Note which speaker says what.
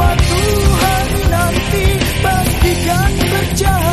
Speaker 1: Suatu hari nanti pastikan berjalan